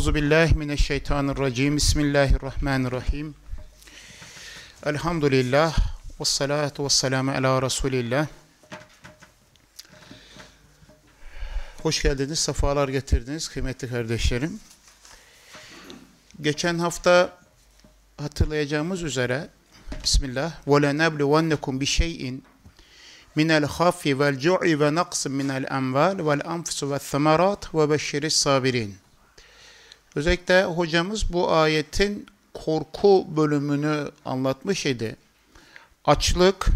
Euzu billahi mineşşeytanirracim. Bismillahirrahmanirrahim. Elhamdülillah ve salatu ve selamu ala Resulillah. Hoş geldiniz, sefalar getirdiniz kıymetli kardeşlerim. Geçen hafta hatırlayacağımız üzere Bismillah ve lenebluvennekum bi şey'in minel hafi vel cu'i ve naqsin minel enval vel anfusu ve themarat ve beşşiris sabirin. Özellikle hocamız bu ayetin korku bölümünü anlatmış idi. Açlık,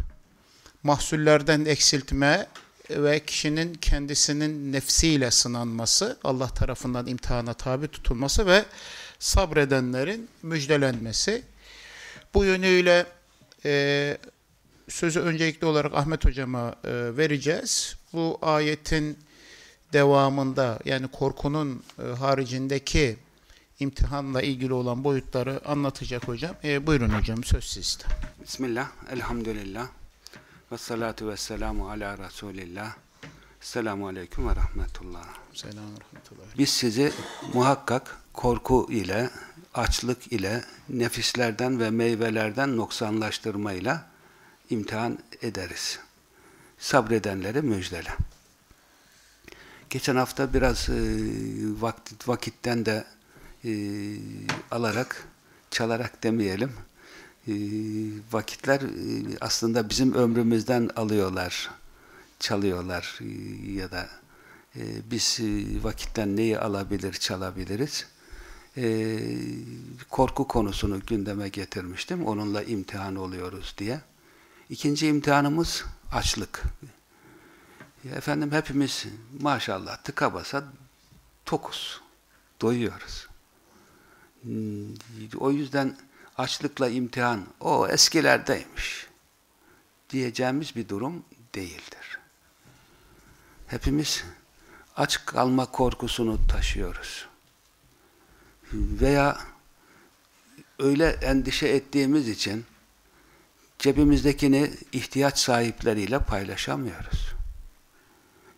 mahsullerden eksiltme ve kişinin kendisinin nefsiyle sınanması, Allah tarafından imtihana tabi tutulması ve sabredenlerin müjdelenmesi. Bu yönüyle e, sözü öncelikli olarak Ahmet Hocam'a e, vereceğiz. Bu ayetin devamında yani korkunun e, haricindeki imtihanla ilgili olan boyutları anlatacak hocam. E, buyurun hocam söz sizde. Bismillah, elhamdülillah. Ve salatu ve selamu ala Resulillah. Selamu aleyküm ve rahmetullah. Selam rahmetullah. Biz sizi muhakkak korku ile, açlık ile, nefislerden ve meyvelerden noksanlaştırmayla imtihan ederiz. Sabredenleri müjdele. Geçen hafta biraz e, vakit, vakitten de e, alarak, çalarak demeyelim, e, vakitler e, aslında bizim ömrümüzden alıyorlar, çalıyorlar e, ya da e, biz vakitten neyi alabilir, çalabiliriz? E, korku konusunu gündeme getirmiştim, onunla imtihan oluyoruz diye. İkinci imtihanımız açlık. Efendim hepimiz maşallah tıka basa tokuz, doyuyoruz. O yüzden açlıkla imtihan o eskilerdeymiş diyeceğimiz bir durum değildir. Hepimiz aç kalma korkusunu taşıyoruz. Veya öyle endişe ettiğimiz için cebimizdekini ihtiyaç sahipleriyle paylaşamıyoruz.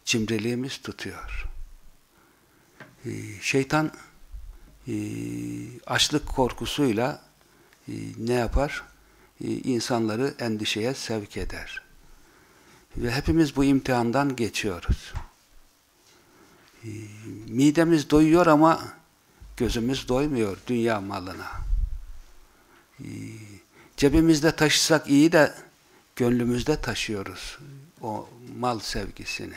Cimriliğimiz tutuyor. Şeytan açlık korkusuyla ne yapar? İnsanları endişeye sevk eder. Ve hepimiz bu imtihandan geçiyoruz. Midemiz doyuyor ama gözümüz doymuyor dünya malına. Cebimizde taşısak iyi de gönlümüzde taşıyoruz o mal sevgisini.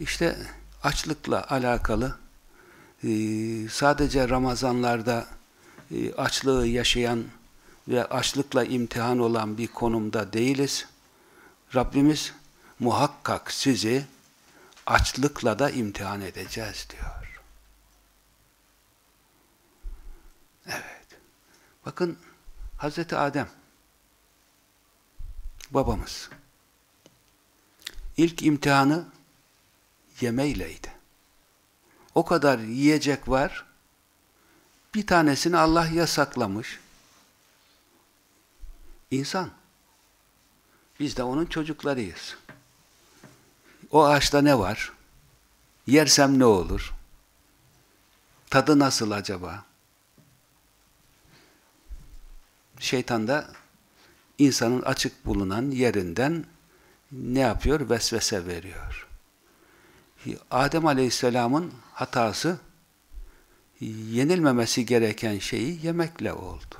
İşte açlıkla alakalı sadece Ramazanlarda açlığı yaşayan ve açlıkla imtihan olan bir konumda değiliz. Rabbimiz muhakkak sizi açlıkla da imtihan edeceğiz diyor. Evet. Bakın Hazreti Adem babamız ilk imtihanı yemeyleydi. O kadar yiyecek var, bir tanesini Allah yasaklamış. İnsan. Biz de onun çocuklarıyız. O ağaçta ne var? Yersem ne olur? Tadı nasıl acaba? Şeytan da insanın açık bulunan yerinden ne yapıyor? Vesvese veriyor. Adem Aleyhisselam'ın hatası yenilmemesi gereken şeyi yemekle oldu.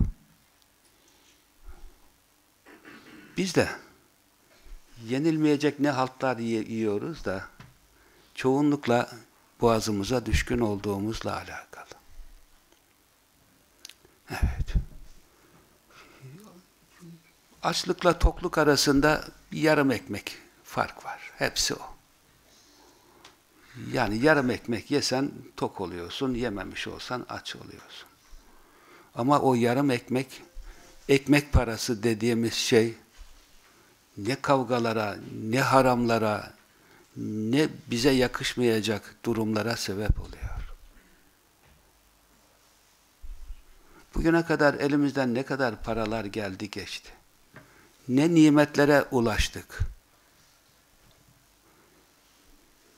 Biz de yenilmeyecek ne haltlar yiyoruz da çoğunlukla boğazımıza düşkün olduğumuzla alakalı. Evet. Açlıkla tokluk arasında yarım ekmek fark var. Hepsi o. Yani yarım ekmek yesen tok oluyorsun, yememiş olsan aç oluyorsun. Ama o yarım ekmek, ekmek parası dediğimiz şey ne kavgalara, ne haramlara, ne bize yakışmayacak durumlara sebep oluyor. Bugüne kadar elimizden ne kadar paralar geldi geçti. Ne nimetlere ulaştık.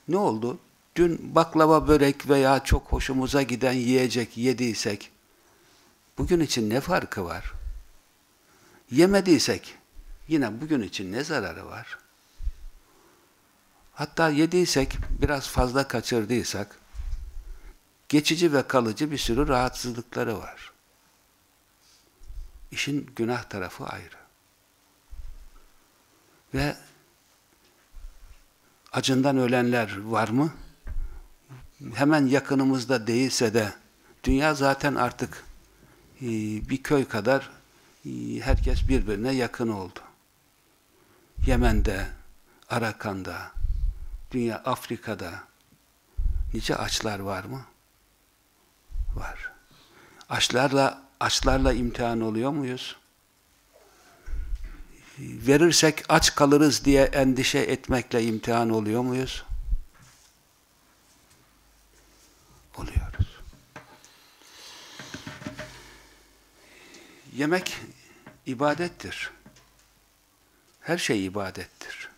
Ne oldu? Dün baklava börek veya çok hoşumuza giden yiyecek yediysek bugün için ne farkı var? Yemediysek yine bugün için ne zararı var? Hatta yediysek biraz fazla kaçırdıysak geçici ve kalıcı bir sürü rahatsızlıkları var. İşin günah tarafı ayrı. Ve acından ölenler var mı? Hemen yakınımızda değilse de dünya zaten artık e, bir köy kadar e, herkes birbirine yakın oldu. Yemen'de, Arakan'da, dünya Afrika'da nice açlar var mı? Var. Açlarla açlarla imtihan oluyor muyuz? verirsek aç kalırız diye endişe etmekle imtihan oluyor muyuz? Oluyoruz. Yemek ibadettir. Her şey ibadettir.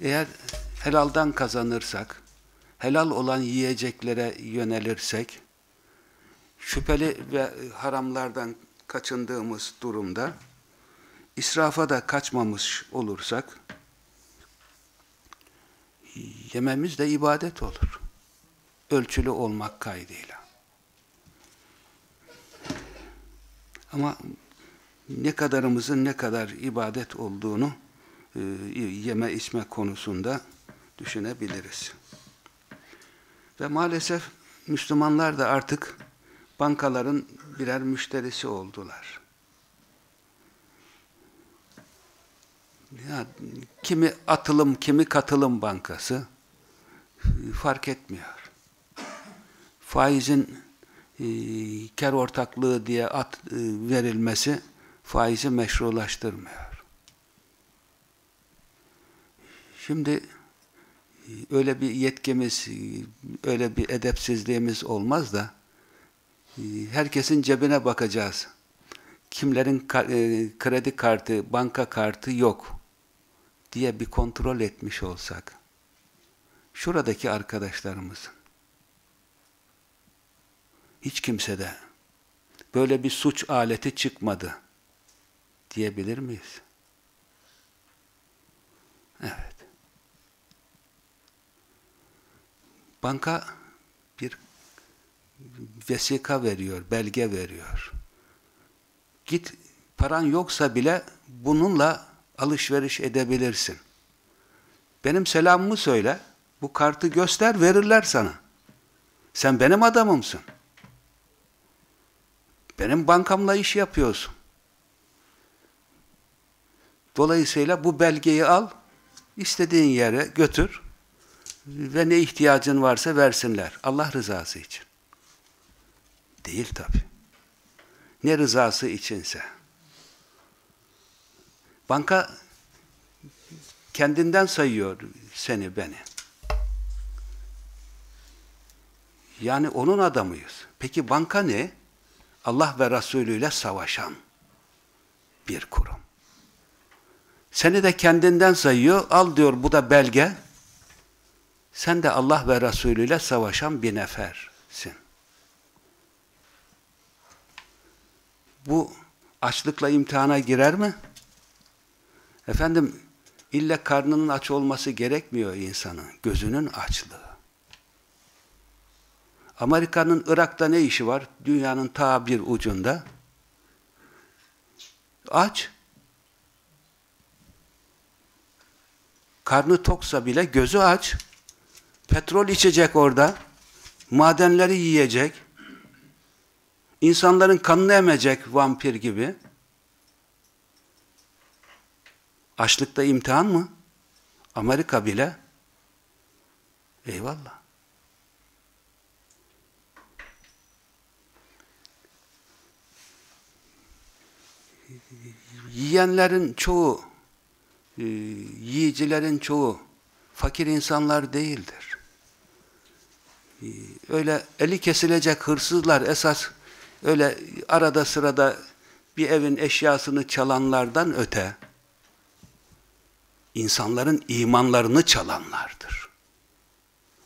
Eğer helaldan kazanırsak, helal olan yiyeceklere yönelirsek, şüpheli ve haramlardan kaçındığımız durumda, israfa da kaçmamış olursak yememiz de ibadet olur. Ölçülü olmak kaydıyla. Ama ne kadarımızın ne kadar ibadet olduğunu e, yeme içme konusunda düşünebiliriz. Ve maalesef Müslümanlar da artık bankaların birer müşterisi oldular. Ya, kimi atılım, kimi katılım bankası fark etmiyor. Faizin e, kar ortaklığı diye at e, verilmesi faizi meşrulaştırmıyor. Şimdi e, öyle bir yetkimiz, e, öyle bir edepsizliğimiz olmaz da e, herkesin cebine bakacağız. Kimlerin kredi kartı, banka kartı yok diye bir kontrol etmiş olsak, şuradaki arkadaşlarımızın, hiç kimse de böyle bir suç aleti çıkmadı diyebilir miyiz? Evet. Banka bir vesika veriyor, belge veriyor. Git paran yoksa bile bununla alışveriş edebilirsin. Benim selamımı söyle, bu kartı göster, verirler sana. Sen benim adamımsın. Benim bankamla iş yapıyorsun. Dolayısıyla bu belgeyi al, istediğin yere götür ve ne ihtiyacın varsa versinler. Allah rızası için. Değil tabi. Ne rızası içinse. Banka kendinden sayıyor seni, beni. Yani onun adamıyız. Peki banka ne? Allah ve Resulü ile savaşan bir kurum. Seni de kendinden sayıyor. Al diyor bu da belge. Sen de Allah ve Resulü ile savaşan bir nefersin. Bu açlıkla imtihana girer mi? Efendim, ille karnının aç olması gerekmiyor insanın. Gözünün açlığı. Amerika'nın Irak'ta ne işi var? Dünyanın ta bir ucunda. Aç. Karnı toksa bile gözü aç. Petrol içecek orada. Madenleri yiyecek. İnsanların kanını emecek vampir gibi. Açlıkta imtihan mı? Amerika bile. Eyvallah. Yiyenlerin çoğu, e, yiyicilerin çoğu fakir insanlar değildir. E, öyle eli kesilecek hırsızlar esas öyle arada sırada bir evin eşyasını çalanlardan öte insanların imanlarını çalanlardır.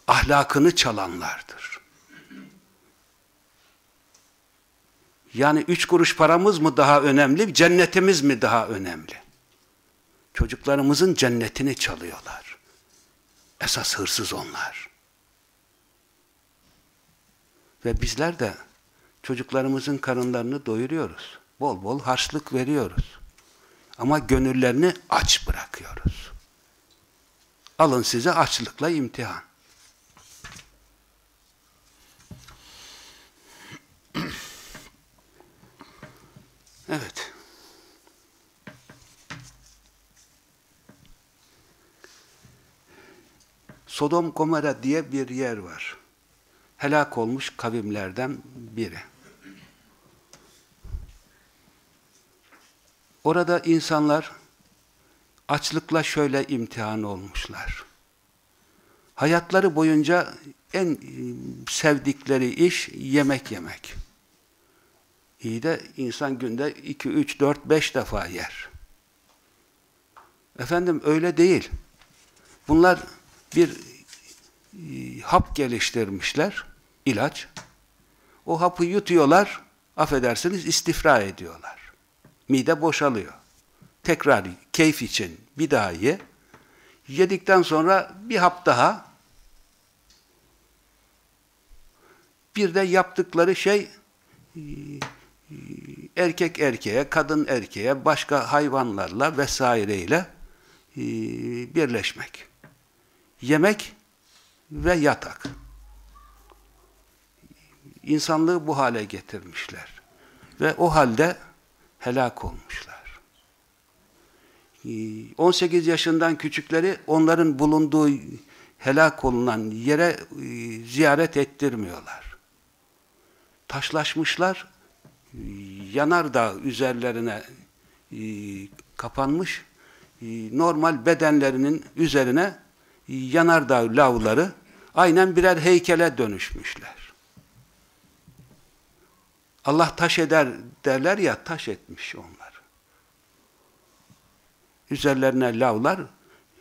ahlakını çalanlardır. Yani üç kuruş paramız mı daha önemli, cennetimiz mi daha önemli? Çocuklarımızın cennetini çalıyorlar. Esas hırsız onlar. Ve bizler de çocuklarımızın karınlarını doyuruyoruz. Bol bol harçlık veriyoruz. Ama gönüllerini aç bırakıyoruz. Alın size açlıkla imtihan. Evet. Sodom Gomera diye bir yer var. Helak olmuş kavimlerden biri. Orada insanlar açlıkla şöyle imtihan olmuşlar. Hayatları boyunca en sevdikleri iş yemek yemek. İyi de insan günde 2, 3, 4, 5 defa yer. Efendim öyle değil. Bunlar bir e, hap geliştirmişler, ilaç. O hapı yutuyorlar, affedersiniz istifra ediyorlar. Mide boşalıyor. Tekrar keyif için bir daha ye. Yedikten sonra bir hap daha. Bir de yaptıkları şey e, erkek erkeğe, kadın erkeğe, başka hayvanlarla vesaireyle e, birleşmek. Yemek ve yatak. İnsanlığı bu hale getirmişler. Ve o halde helak olmuşlar. 18 yaşından küçükleri onların bulunduğu helak olunan yere ziyaret ettirmiyorlar. Taşlaşmışlar, yanardağ üzerlerine e, kapanmış, e, normal bedenlerinin üzerine yanardağ lavları aynen birer heykele dönüşmüşler. Allah taş eder derler ya, taş etmiş onlar. Üzerlerine lavlar,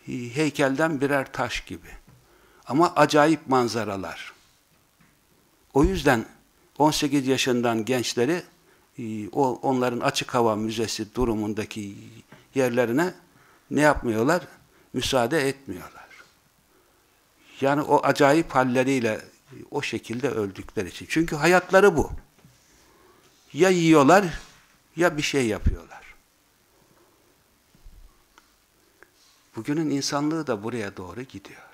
heykelden birer taş gibi. Ama acayip manzaralar. O yüzden 18 yaşından gençleri o onların açık hava müzesi durumundaki yerlerine ne yapmıyorlar? Müsaade etmiyorlar. Yani o acayip halleriyle o şekilde öldükleri için. Çünkü hayatları bu. Ya yiyorlar ya bir şey yapıyorlar. Bugünün insanlığı da buraya doğru gidiyor.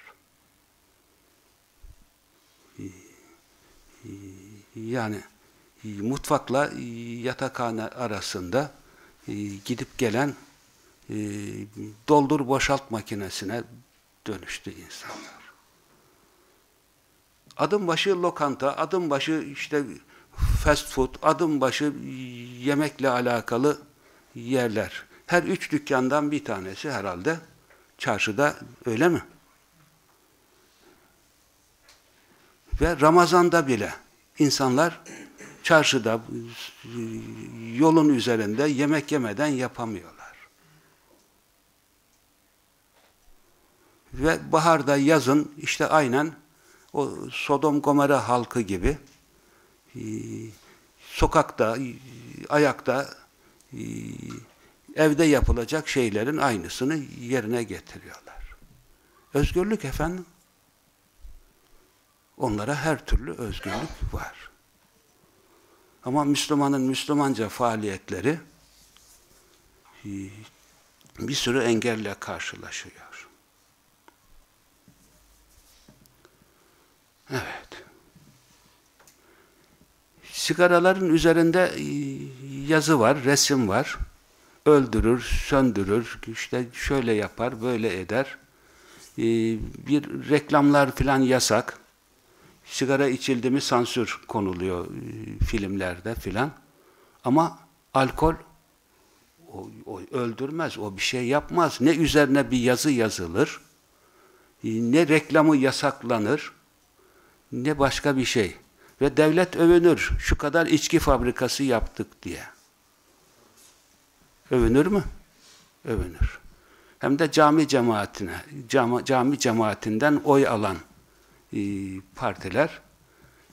Yani mutfakla yatakhane arasında gidip gelen doldur boşalt makinesine dönüştü insanlar. Adım başı lokanta, adım başı işte fast food, adım başı yemekle alakalı yerler. Her üç dükkandan bir tanesi herhalde çarşıda öyle mi? Ve Ramazan'da bile insanlar çarşıda, yolun üzerinde yemek yemeden yapamıyorlar. Ve baharda, yazın işte aynen o Sodom Gomera halkı gibi e, sokakta, e, ayakta, e, evde yapılacak şeylerin aynısını yerine getiriyorlar. Özgürlük efendim. Onlara her türlü özgürlük var. Ama Müslümanın Müslümanca faaliyetleri bir sürü engelle karşılaşıyor. Evet. Sigaraların üzerinde e, yazı var, resim var. Öldürür, söndürür, işte şöyle yapar, böyle eder. E, bir reklamlar filan yasak. Sigara içildi mi sansür konuluyor e, filmlerde filan. Ama alkol o, o öldürmez, o bir şey yapmaz. Ne üzerine bir yazı yazılır, ne reklamı yasaklanır, ne başka bir şey. Ve devlet övünür. Şu kadar içki fabrikası yaptık diye. Övünür mü? Övünür. Hem de cami cemaatine, cami, cami cemaatinden oy alan e, partiler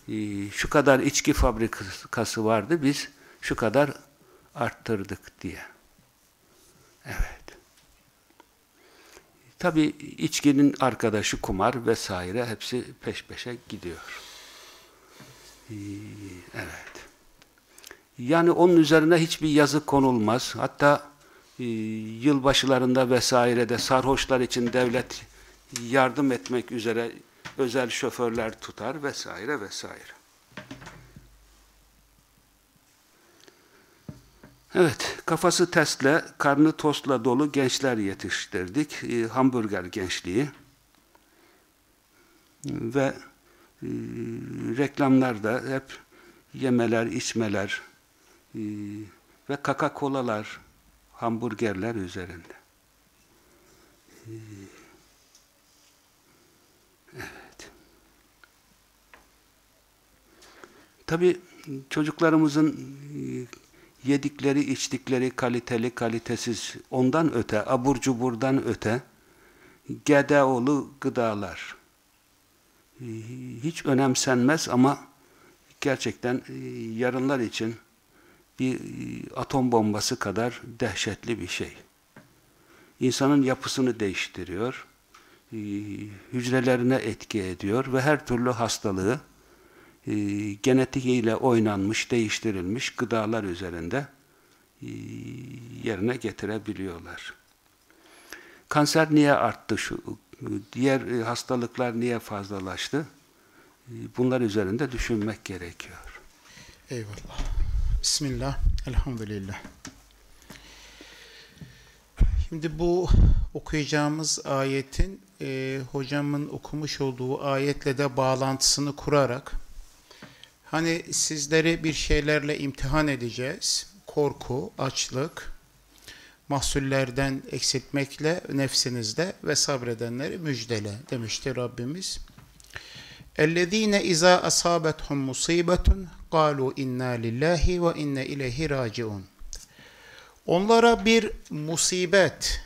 e, şu kadar içki fabrikası vardı biz şu kadar arttırdık diye. Evet. Tabi içkinin arkadaşı kumar vesaire hepsi peş peşe gidiyor. Ee, evet. Yani onun üzerine hiçbir yazı konulmaz. Hatta e, yılbaşılarında vesairede sarhoşlar için devlet yardım etmek üzere özel şoförler tutar vesaire vesaire. Evet, kafası testle, karnı tostla dolu gençler yetiştirdik. E, hamburger gençliği. Ve e, reklamlarda hep yemeler, içmeler e, ve kaka kolalar, hamburgerler üzerinde. E, Tabii çocuklarımızın e, yedikleri, içtikleri kaliteli, kalitesiz, ondan öte, abur cuburdan öte, gedeoğlu gıdalar. Ee, hiç önemsenmez ama gerçekten e, yarınlar için bir e, atom bombası kadar dehşetli bir şey. İnsanın yapısını değiştiriyor, e, hücrelerine etki ediyor ve her türlü hastalığı e, genetiğiyle oynanmış, değiştirilmiş gıdalar üzerinde e, yerine getirebiliyorlar. Kanser niye arttı? Şu, diğer e, hastalıklar niye fazlalaştı? E, bunlar üzerinde düşünmek gerekiyor. Eyvallah. Bismillah. Elhamdülillah. Şimdi bu okuyacağımız ayetin e, hocamın okumuş olduğu ayetle de bağlantısını kurarak Hani sizleri bir şeylerle imtihan edeceğiz. Korku, açlık, mahsullerden eksiltmekle nefsinizde ve sabredenleri müjdele demişti Rabbimiz. اَلَّذ۪ينَ اِذَا أَصَابَتْهُمْ مُصِيبَةٌ قَالُوا اِنَّا لِلّٰهِ وَاِنَّ اِلَيْهِ رَاجِعُونَ Onlara bir musibet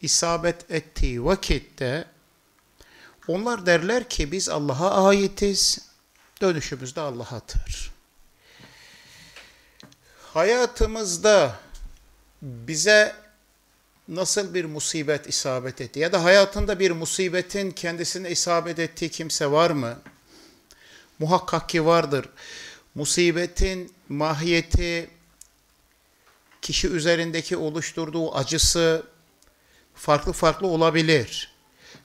isabet ettiği vakitte onlar derler ki biz Allah'a aitiz Dönüşümüz de Allah'adır. Hayatımızda bize nasıl bir musibet isabet etti ya da hayatında bir musibetin kendisine isabet ettiği kimse var mı? Muhakkak ki vardır. Musibetin mahiyeti, kişi üzerindeki oluşturduğu acısı farklı farklı olabilir.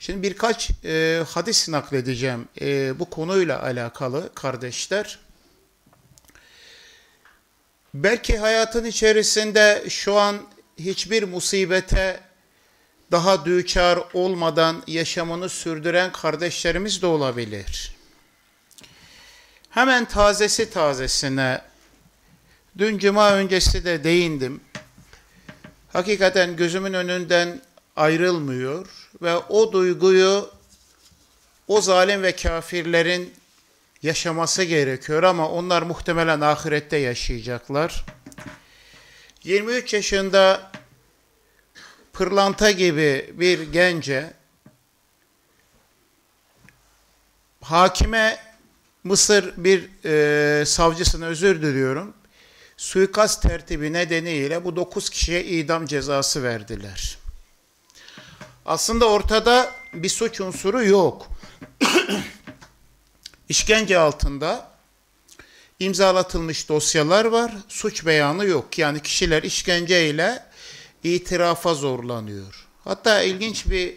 Şimdi birkaç e, hadis nakledeceğim e, bu konuyla alakalı kardeşler. Belki hayatın içerisinde şu an hiçbir musibete daha düçar olmadan yaşamını sürdüren kardeşlerimiz de olabilir. Hemen tazesi tazesine, dün cuma öncesi de değindim. Hakikaten gözümün önünden ayrılmıyor ve o duyguyu o zalim ve kafirlerin yaşaması gerekiyor ama onlar muhtemelen ahirette yaşayacaklar. 23 yaşında pırlanta gibi bir gence hakime Mısır bir e, savcısına özür diliyorum. Suikast tertibi nedeniyle bu dokuz kişiye idam cezası verdiler. Aslında ortada bir suç unsuru yok. İşkence altında imzalatılmış dosyalar var, suç beyanı yok. Yani kişiler işkenceyle itirafa zorlanıyor. Hatta ilginç bir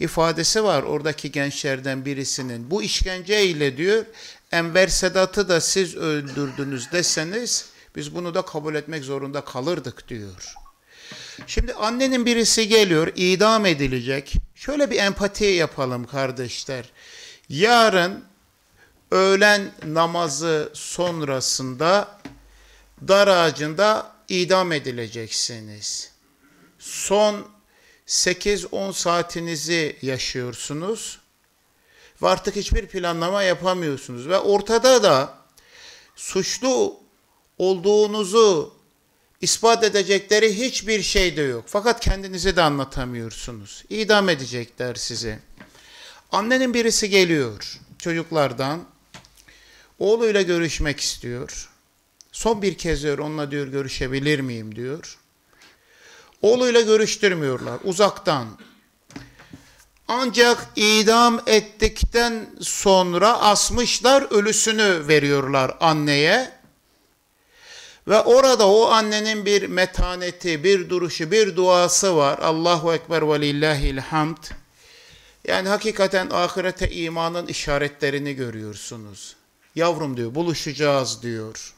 ifadesi var oradaki gençlerden birisinin. Bu işkenceyle diyor, Enver Sedat'ı da siz öldürdünüz deseniz biz bunu da kabul etmek zorunda kalırdık diyor. Şimdi annenin birisi geliyor, idam edilecek. Şöyle bir empati yapalım kardeşler. Yarın öğlen namazı sonrasında dar ağacında idam edileceksiniz. Son 8-10 saatinizi yaşıyorsunuz ve artık hiçbir planlama yapamıyorsunuz ve ortada da suçlu olduğunuzu ispat edecekleri hiçbir şey de yok. Fakat kendinizi de anlatamıyorsunuz. İdam edecekler sizi. Annenin birisi geliyor. çocuklardan oğluyla görüşmek istiyor. Son bir kez diyor onunla diyor görüşebilir miyim diyor. Oğluyla görüştürmüyorlar uzaktan. Ancak idam ettikten sonra asmışlar ölüsünü veriyorlar anneye. Ve orada o annenin bir metaneti, bir duruşu, bir duası var. Allahu Ekber ve lillahil hamd. Yani hakikaten ahirete imanın işaretlerini görüyorsunuz. Yavrum diyor buluşacağız diyor.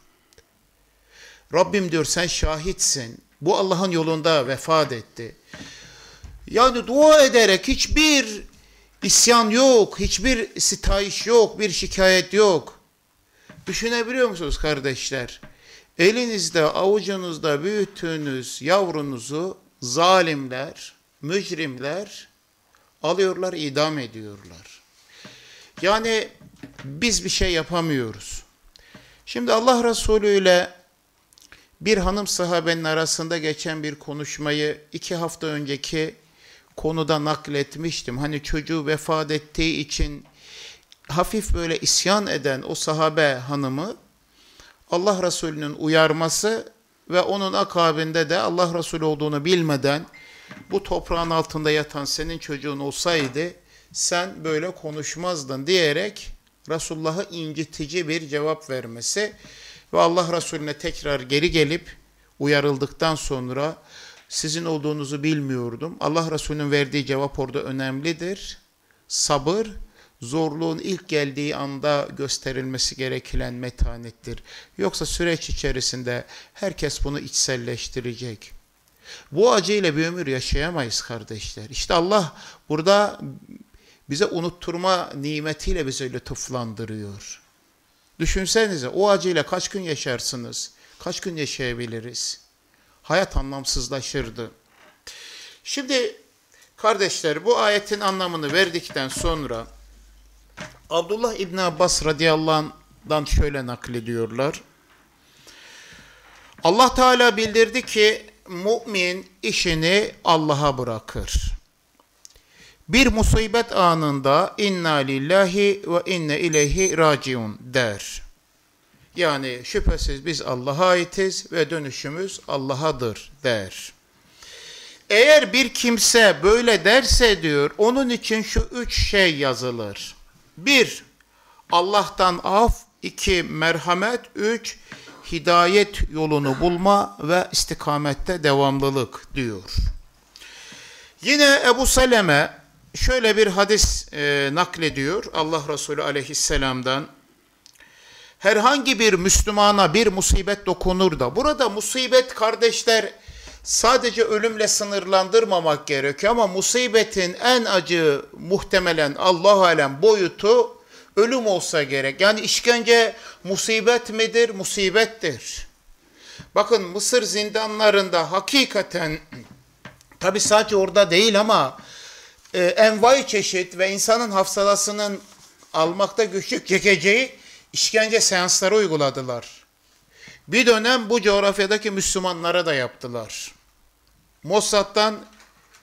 Rabbim diyor sen şahitsin. Bu Allah'ın yolunda vefat etti. Yani dua ederek hiçbir isyan yok, hiçbir sitayiş yok, bir şikayet yok. Düşünebiliyor musunuz kardeşler? Elinizde, avucunuzda büyüttüğünüz yavrunuzu zalimler, mücrimler alıyorlar, idam ediyorlar. Yani biz bir şey yapamıyoruz. Şimdi Allah Resulü ile bir hanım sahabenin arasında geçen bir konuşmayı iki hafta önceki konuda nakletmiştim. Hani çocuğu vefat ettiği için hafif böyle isyan eden o sahabe hanımı Allah Resulü'nün uyarması ve onun akabinde de Allah Resulü olduğunu bilmeden bu toprağın altında yatan senin çocuğun olsaydı sen böyle konuşmazdın diyerek Resulullah'a incitici bir cevap vermesi ve Allah Resulüne tekrar geri gelip uyarıldıktan sonra sizin olduğunuzu bilmiyordum. Allah Resulü'nün verdiği cevap orada önemlidir. Sabır, zorluğun ilk geldiği anda gösterilmesi gereken metanettir. Yoksa süreç içerisinde herkes bunu içselleştirecek. Bu acıyla bir ömür yaşayamayız kardeşler. İşte Allah burada bize unutturma nimetiyle bize lütuflandırıyor. Düşünsenize o acıyla kaç gün yaşarsınız? Kaç gün yaşayabiliriz? Hayat anlamsızlaşırdı. Şimdi kardeşler bu ayetin anlamını verdikten sonra Abdullah İbni Abbas radıyallahu anh'dan şöyle naklediyorlar. Allah Teala bildirdi ki mümin işini Allah'a bırakır. Bir musibet anında inna lillahi ve inne ileyhi raciun der. Yani şüphesiz biz Allah'a aitiz ve dönüşümüz Allah'adır der. Eğer bir kimse böyle derse diyor, onun için şu üç şey yazılır. Bir, Allah'tan af, iki, merhamet, üç, hidayet yolunu bulma ve istikamette devamlılık diyor. Yine Ebu Seleme şöyle bir hadis e, naklediyor Allah Resulü aleyhisselamdan. Herhangi bir Müslümana bir musibet dokunur da, burada musibet kardeşler sadece ölümle sınırlandırmamak gerekiyor ama musibetin en acı muhtemelen Allah alem boyutu ölüm olsa gerek. Yani işkence musibet midir? Musibettir. Bakın Mısır zindanlarında hakikaten tabi sadece orada değil ama e, envai çeşit ve insanın hafsalasının almakta güçlük çekeceği işkence seansları uyguladılar. Bir dönem bu coğrafyadaki Müslümanlara da yaptılar. Mossad'dan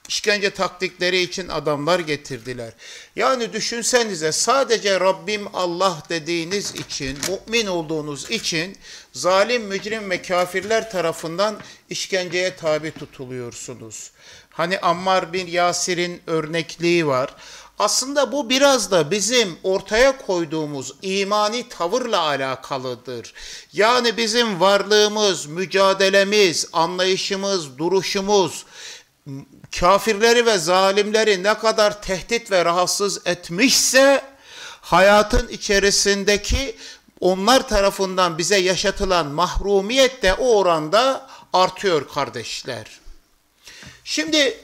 işkence taktikleri için adamlar getirdiler. Yani düşünsenize sadece Rabbim Allah dediğiniz için, mümin olduğunuz için zalim, mücrim ve kafirler tarafından işkenceye tabi tutuluyorsunuz. Hani Ammar bin Yasir'in örnekliği var. Aslında bu biraz da bizim ortaya koyduğumuz imani tavırla alakalıdır. Yani bizim varlığımız, mücadelemiz, anlayışımız, duruşumuz, kafirleri ve zalimleri ne kadar tehdit ve rahatsız etmişse, hayatın içerisindeki onlar tarafından bize yaşatılan mahrumiyet de o oranda artıyor kardeşler. Şimdi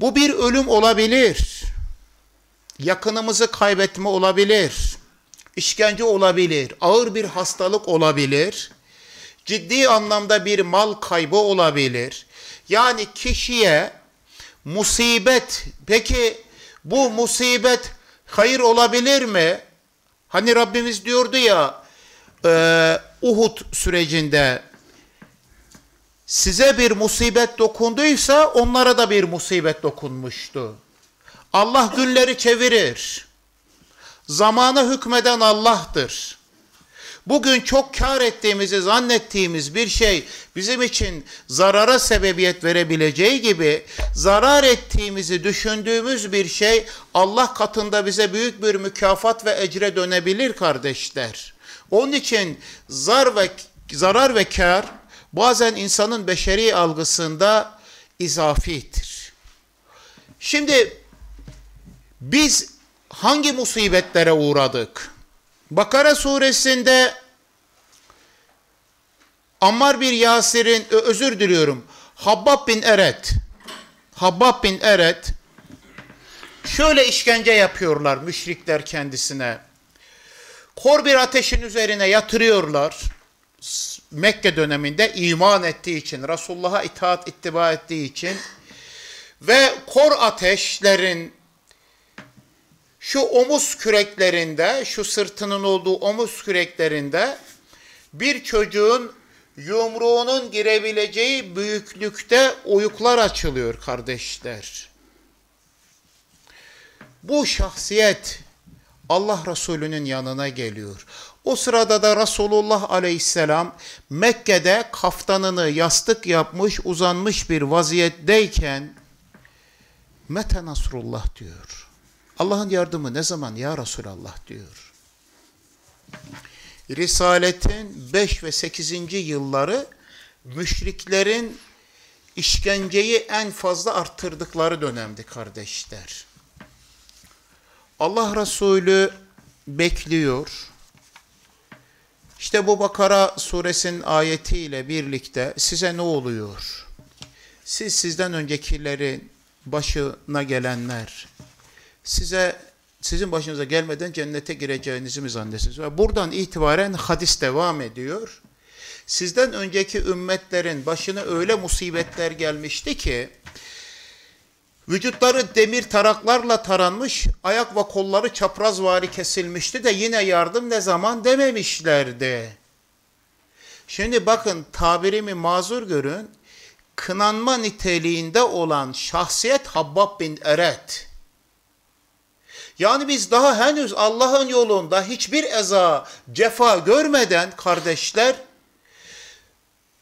bu bir ölüm olabilir yakınımızı kaybetme olabilir, işkence olabilir, ağır bir hastalık olabilir, ciddi anlamda bir mal kaybı olabilir. Yani kişiye musibet, peki bu musibet hayır olabilir mi? Hani Rabbimiz diyordu ya e, Uhud sürecinde size bir musibet dokunduysa onlara da bir musibet dokunmuştu. Allah günleri çevirir. Zamana hükmeden Allah'tır. Bugün çok kar ettiğimizi zannettiğimiz bir şey bizim için zarara sebebiyet verebileceği gibi zarar ettiğimizi düşündüğümüz bir şey Allah katında bize büyük bir mükafat ve ecre dönebilir kardeşler. Onun için zar ve zarar ve kar bazen insanın beşeri algısında izafidir. Şimdi biz hangi musibetlere uğradık? Bakara suresinde Ammar bir Yasir'in özür diliyorum. Habbab bin Eret Habbab bin Eret şöyle işkence yapıyorlar müşrikler kendisine. Kor bir ateşin üzerine yatırıyorlar. Mekke döneminde iman ettiği için, Resulullah'a itaat ittiba ettiği için ve kor ateşlerin şu omuz küreklerinde, şu sırtının olduğu omuz küreklerinde bir çocuğun yumruğunun girebileceği büyüklükte oyuklar açılıyor kardeşler. Bu şahsiyet Allah Resulü'nün yanına geliyor. O sırada da Resulullah aleyhisselam Mekke'de kaftanını yastık yapmış uzanmış bir vaziyetteyken Mete Nasrullah diyor. Allah'ın yardımı ne zaman ya Resulallah diyor. Risaletin 5 ve 8. yılları müşriklerin işkenceyi en fazla arttırdıkları dönemdi kardeşler. Allah Resulü bekliyor. İşte bu Bakara suresinin ayetiyle birlikte size ne oluyor? Siz sizden öncekilerin başına gelenler, size sizin başınıza gelmeden cennete gireceğinizi mi zannediyorsunuz? Ve buradan itibaren hadis devam ediyor. Sizden önceki ümmetlerin başına öyle musibetler gelmişti ki vücutları demir taraklarla taranmış, ayak ve kolları çaprazvari kesilmişti de yine yardım ne zaman dememişlerdi. Şimdi bakın tabirimi mazur görün. Kınanma niteliğinde olan şahsiyet Habbab bin Eret yani biz daha henüz Allah'ın yolunda hiçbir eza, cefa görmeden kardeşler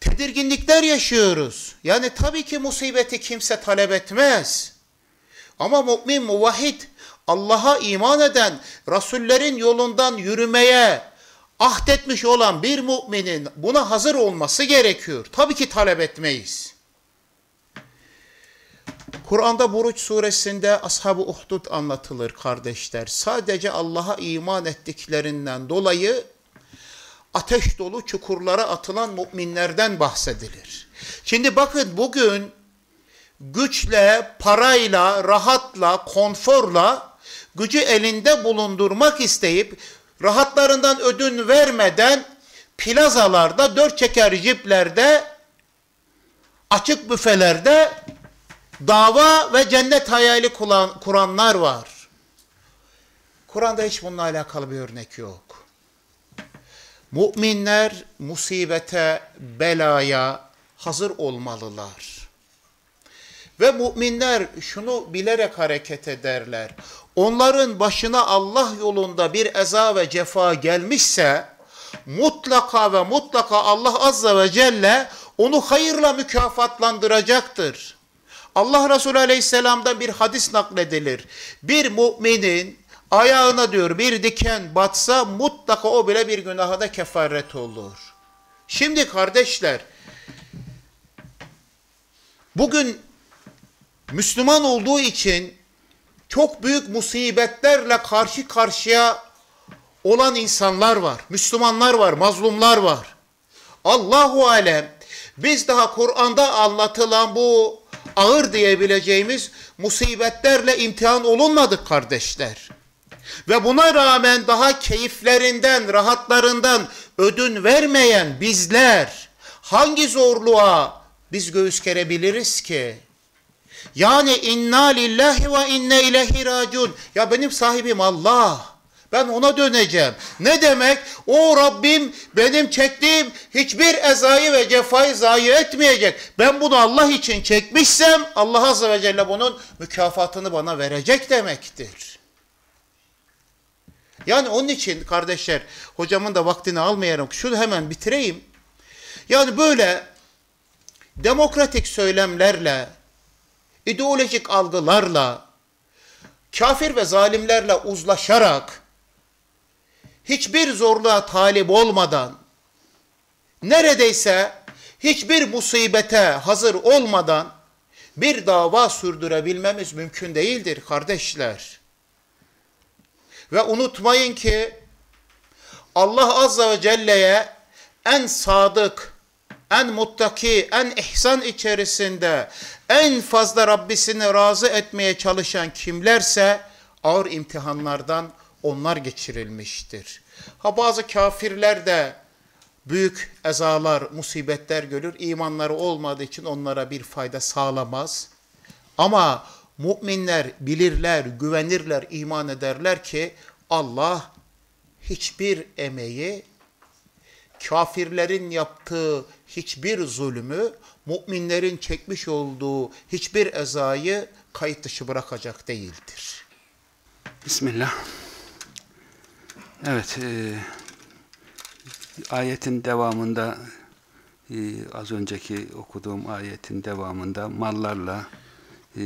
tedirginlikler yaşıyoruz. Yani tabii ki musibeti kimse talep etmez. Ama mümin, muvahhid, Allah'a iman eden, Rasullerin yolundan yürümeye ahdetmiş olan bir müminin buna hazır olması gerekiyor. Tabii ki talep etmeyiz. Kur'an'da Buruç suresinde Ashab-ı Uhdud anlatılır kardeşler. Sadece Allah'a iman ettiklerinden dolayı ateş dolu çukurlara atılan müminlerden bahsedilir. Şimdi bakın bugün güçle, parayla, rahatla, konforla gücü elinde bulundurmak isteyip rahatlarından ödün vermeden plazalarda, dört çeker jiplerde, açık büfelerde dava ve cennet hayali kuranlar var. Kur'an'da hiç bununla alakalı bir örnek yok. Müminler musibete, belaya hazır olmalılar. Ve müminler şunu bilerek hareket ederler. Onların başına Allah yolunda bir eza ve cefa gelmişse mutlaka ve mutlaka Allah azze ve celle onu hayırla mükafatlandıracaktır. Allah Resulü Aleyhisselam'dan bir hadis nakledilir. Bir müminin ayağına diyor bir diken batsa mutlaka o bile bir günaha da kefaret olur. Şimdi kardeşler bugün Müslüman olduğu için çok büyük musibetlerle karşı karşıya olan insanlar var. Müslümanlar var, mazlumlar var. Allahu alem biz daha Kur'an'da anlatılan bu ağır diyebileceğimiz musibetlerle imtihan olunmadık kardeşler. Ve buna rağmen daha keyiflerinden, rahatlarından ödün vermeyen bizler hangi zorluğa biz göğüs gerebiliriz ki? Yani inna lillahi ve inne ilahi racun. Ya benim sahibim Allah. Ben ona döneceğim. Ne demek? O Rabbim benim çektiğim hiçbir ezayı ve cefayı zayi etmeyecek. Ben bunu Allah için çekmişsem Allah Azze ve Celle bunun mükafatını bana verecek demektir. Yani onun için kardeşler hocamın da vaktini almayalım. Şunu hemen bitireyim. Yani böyle demokratik söylemlerle, ideolojik algılarla, kafir ve zalimlerle uzlaşarak, hiçbir zorluğa talip olmadan, neredeyse hiçbir musibete hazır olmadan bir dava sürdürebilmemiz mümkün değildir kardeşler. Ve unutmayın ki Allah Azze ve Celle'ye en sadık, en muttaki, en ihsan içerisinde en fazla Rabbisini razı etmeye çalışan kimlerse ağır imtihanlardan onlar geçirilmiştir. Ha bazı kafirler de büyük ezalar, musibetler görür. İmanları olmadığı için onlara bir fayda sağlamaz. Ama müminler bilirler, güvenirler, iman ederler ki Allah hiçbir emeği, kafirlerin yaptığı hiçbir zulmü, müminlerin çekmiş olduğu hiçbir ezayı kayıt dışı bırakacak değildir. Bismillah. Evet, e, ayetin devamında e, az önceki okuduğum ayetin devamında mallarla e,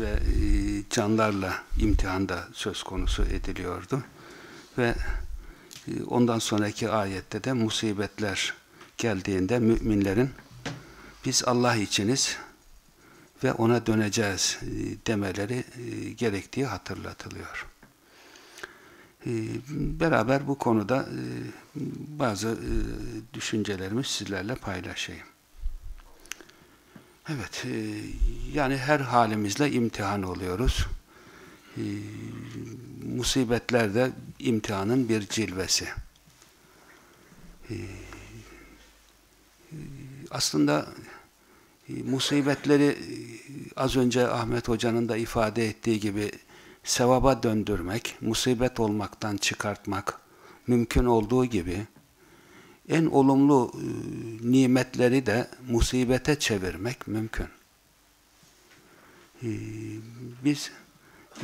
ve e, canlarla imtihanda söz konusu ediliyordu. Ve e, ondan sonraki ayette de musibetler geldiğinde müminlerin biz Allah içiniz ve ona döneceğiz e, demeleri e, gerektiği hatırlatılıyor. E, beraber bu konuda bazı düşüncelerimi sizlerle paylaşayım. Evet, yani her halimizle imtihan oluyoruz. Musibetler de imtihanın bir cilvesi. Aslında musibetleri az önce Ahmet Hoca'nın da ifade ettiği gibi sevaba döndürmek, musibet olmaktan çıkartmak mümkün olduğu gibi en olumlu e, nimetleri de musibete çevirmek mümkün. E, biz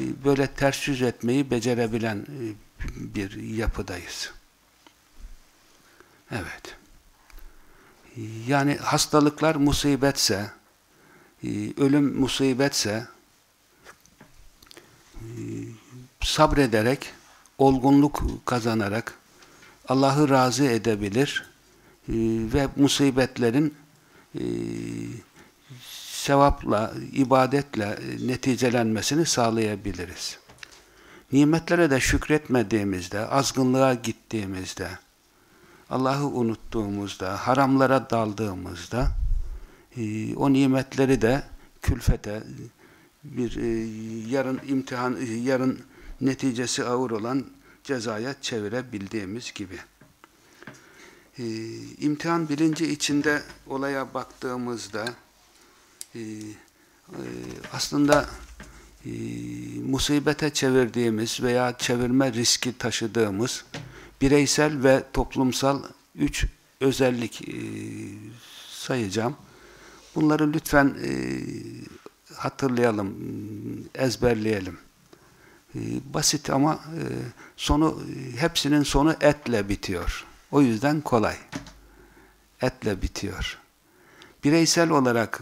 e, böyle ters yüz etmeyi becerebilen bir yapıdayız. Evet. Yani hastalıklar musibetse, ölüm musibetse, sabrederek, olgunluk kazanarak Allah'ı razı edebilir e, ve musibetlerin e, sevapla, ibadetle e, neticelenmesini sağlayabiliriz. Nimetlere de şükretmediğimizde, azgınlığa gittiğimizde, Allah'ı unuttuğumuzda, haramlara daldığımızda o nimetleri de külfete, bir yarın imtihan, yarın neticesi ağır olan cezaya çevirebildiğimiz gibi. Ee, imtihan bilinci içinde olaya baktığımızda e, e, aslında e, musibete çevirdiğimiz veya çevirme riski taşıdığımız bireysel ve toplumsal üç özellik e, sayacağım. Bunları lütfen e, hatırlayalım, ezberleyelim. E, basit ama e, sonu hepsinin sonu etle bitiyor. O yüzden kolay. Etle bitiyor. Bireysel olarak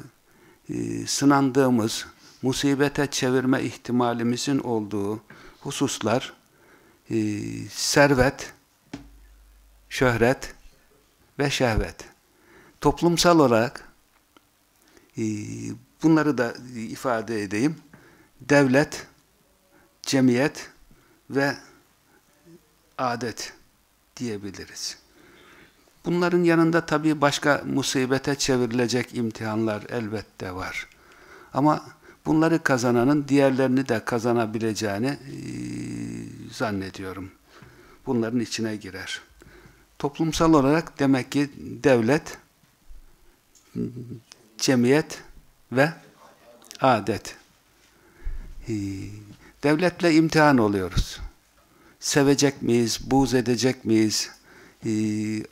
e, sınandığımız, musibete çevirme ihtimalimizin olduğu hususlar servet, şöhret ve şehvet. Toplumsal olarak bunları da ifade edeyim. Devlet, cemiyet ve adet diyebiliriz. Bunların yanında tabii başka musibete çevrilecek imtihanlar elbette var. Ama bunları kazananın diğerlerini de kazanabileceğini e, zannediyorum. Bunların içine girer. Toplumsal olarak demek ki devlet, cemiyet ve adet. E, devletle imtihan oluyoruz sevecek miyiz, buğz edecek miyiz, ee,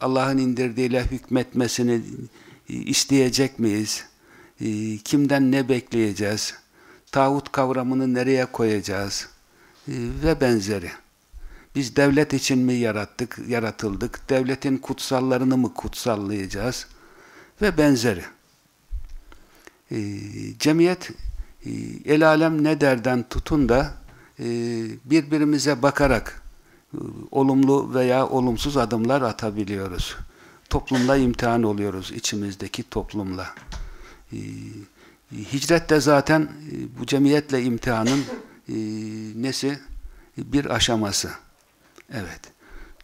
Allah'ın indirdiğiyle hükmetmesini e, isteyecek miyiz, ee, kimden ne bekleyeceğiz, tağut kavramını nereye koyacağız ee, ve benzeri. Biz devlet için mi yarattık, yaratıldık? Devletin kutsallarını mı kutsallayacağız? Ve benzeri. Cemiyet el alem ne derden tutun da e, birbirimize bakarak e, olumlu veya olumsuz adımlar atabiliyoruz. Toplumla imtihan oluyoruz, içimizdeki toplumla. E, hicret de zaten e, bu cemiyetle imtihanın nesi? Bir aşaması. Evet.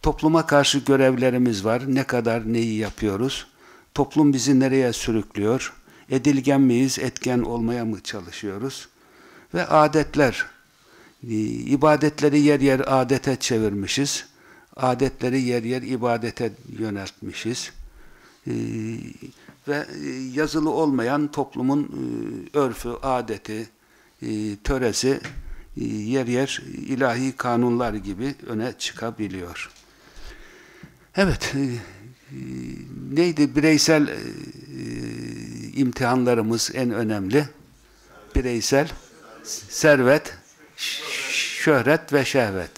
Topluma karşı görevlerimiz var. Ne kadar neyi yapıyoruz? Toplum bizi nereye sürüklüyor? Edilgen miyiz? Etken olmaya mı çalışıyoruz? Ve adetler. Ee, ibadetleri yer yer adete çevirmişiz. Adetleri yer yer ibadete yöneltmişiz. Ee, ve e, yazılı olmayan toplumun e, örfü, adeti, e, töresi yer yer ilahi kanunlar gibi öne çıkabiliyor. Evet, neydi bireysel imtihanlarımız en önemli? Bireysel servet, şöhret ve şehvet.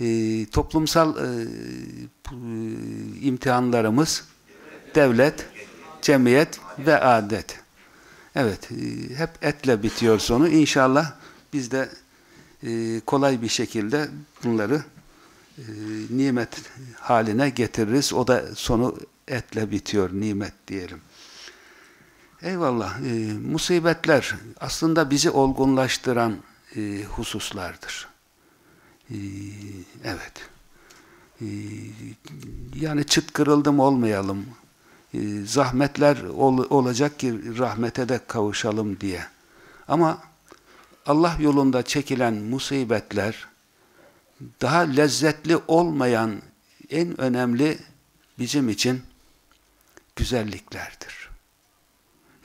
E, toplumsal e, imtihanlarımız devlet, cemiyet ve adet. Evet, e, hep etle bitiyor sonu. İnşallah biz de e, kolay bir şekilde bunları e, nimet haline getiririz. O da sonu etle bitiyor, nimet diyelim. Eyvallah. E, musibetler aslında bizi olgunlaştıran e, hususlardır. E, evet. E, yani çıt kırıldım olmayalım. E, zahmetler ol, olacak ki rahmete de kavuşalım diye. Ama Allah yolunda çekilen musibetler daha lezzetli olmayan en önemli bizim için güzelliklerdir.